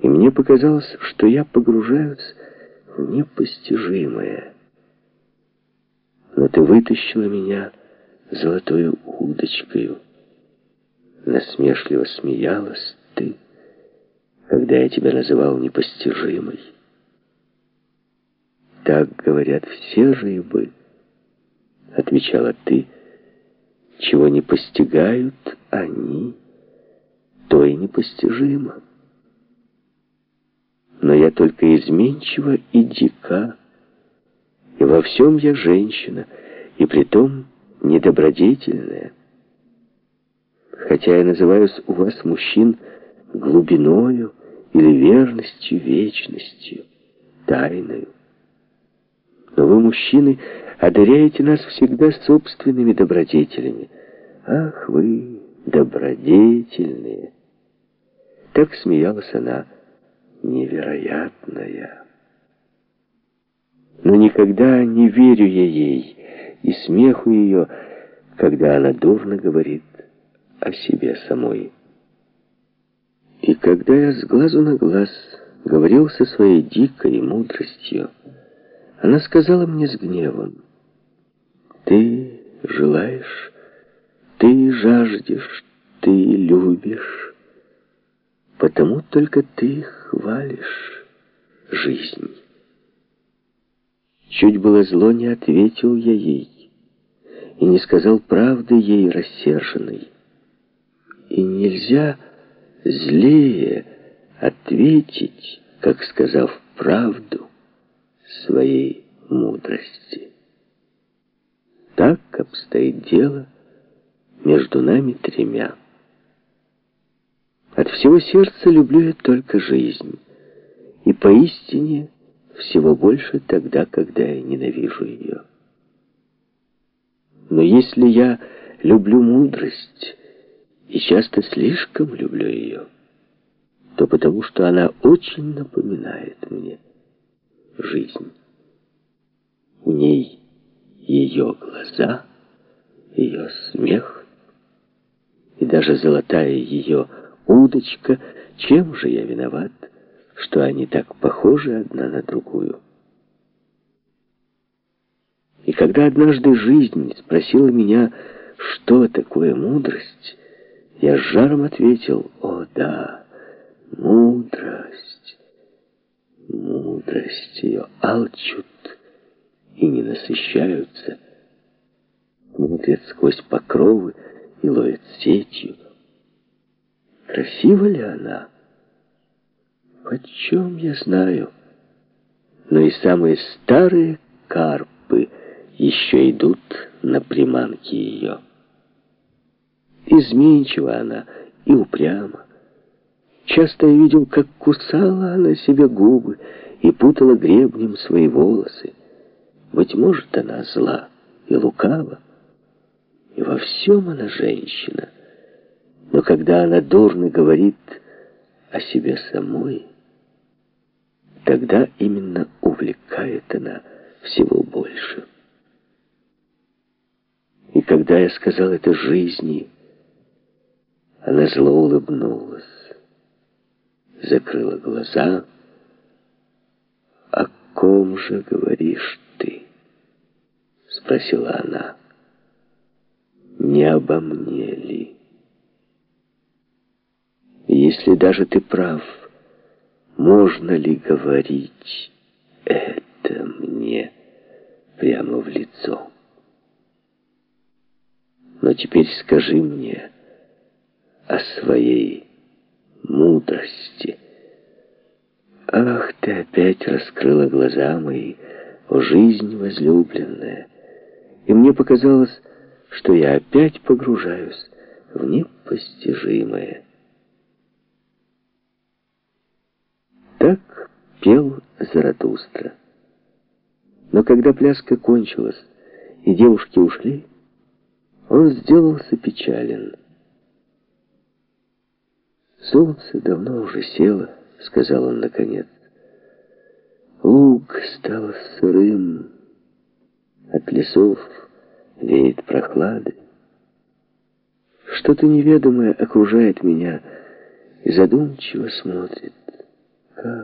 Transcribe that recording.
и мне показалось, что я погружаюсь в непостижимое. Но ты вытащила меня золотой удочкою. Насмешливо смеялась ты, когда я тебя называл непостижимой. Так говорят все рыбы, отвечала ты, чего не постигают они, то и непостижимо но я только изменчива и дика, и во всем я женщина, и притом недобродетельная. Хотя я называюсь у вас, мужчин, глубиною или верностью, вечностью, тайною. Но вы, мужчины, одаряете нас всегда собственными добродетелями. Ах, вы добродетельные! Так смеялась она, — невероятная. Но никогда не верю я ей и смеху ее, когда она дурно говорит о себе самой. И когда я с глазу на глаз говорил со своей дикой мудростью, она сказала мне с гневом, «Ты желаешь, ты жаждешь, ты любишь, Потому только ты хвалишь жизнь. Чуть было зло не ответил я ей, и не сказал правды ей рассерженной. И нельзя злее ответить, как сказав правду своей мудрости. Так обстоит дело между нами тремя. От всего сердца люблю я только жизнь. И поистине всего больше тогда, когда я ненавижу ее. Но если я люблю мудрость, и часто слишком люблю ее, то потому что она очень напоминает мне жизнь. В ней ее глаза, ее смех, и даже золотая ее удочка. Чем же я виноват, что они так похожи одна на другую? И когда однажды жизнь спросила меня, что такое мудрость, я с жаром ответил, о да, мудрость. Мудрость ее алчут и не насыщаются, смотрят сквозь покровы и ловят сетью. Красива ли она? Почем я знаю? Но и самые старые карпы еще идут на приманки ее. Изменчива она и упряма. Часто я видел, как кусала она себе губы и путала гребнем свои волосы. Быть может, она зла и лукава, и во всем она женщина — но когда она дурно говорит о себе самой, тогда именно увлекает она всего больше. И когда я сказал это жизни, она зло улыбнулась, закрыла глаза. «О ком же говоришь ты?» — спросила она. «Не обо мне ли?» Если даже ты прав, можно ли говорить это мне прямо в лицо? Но теперь скажи мне о своей мудрости. Ах, ты опять раскрыла глаза мои, о жизнь возлюбленная, и мне показалось, что я опять погружаюсь в непостижимое. Так пел Заратустра. Но когда пляска кончилась и девушки ушли, он сделался печален. «Солнце давно уже село», — сказал он наконец. «Луг стал сырым, от лесов веет прохлады. Что-то неведомое окружает меня и задумчиво смотрит. curve.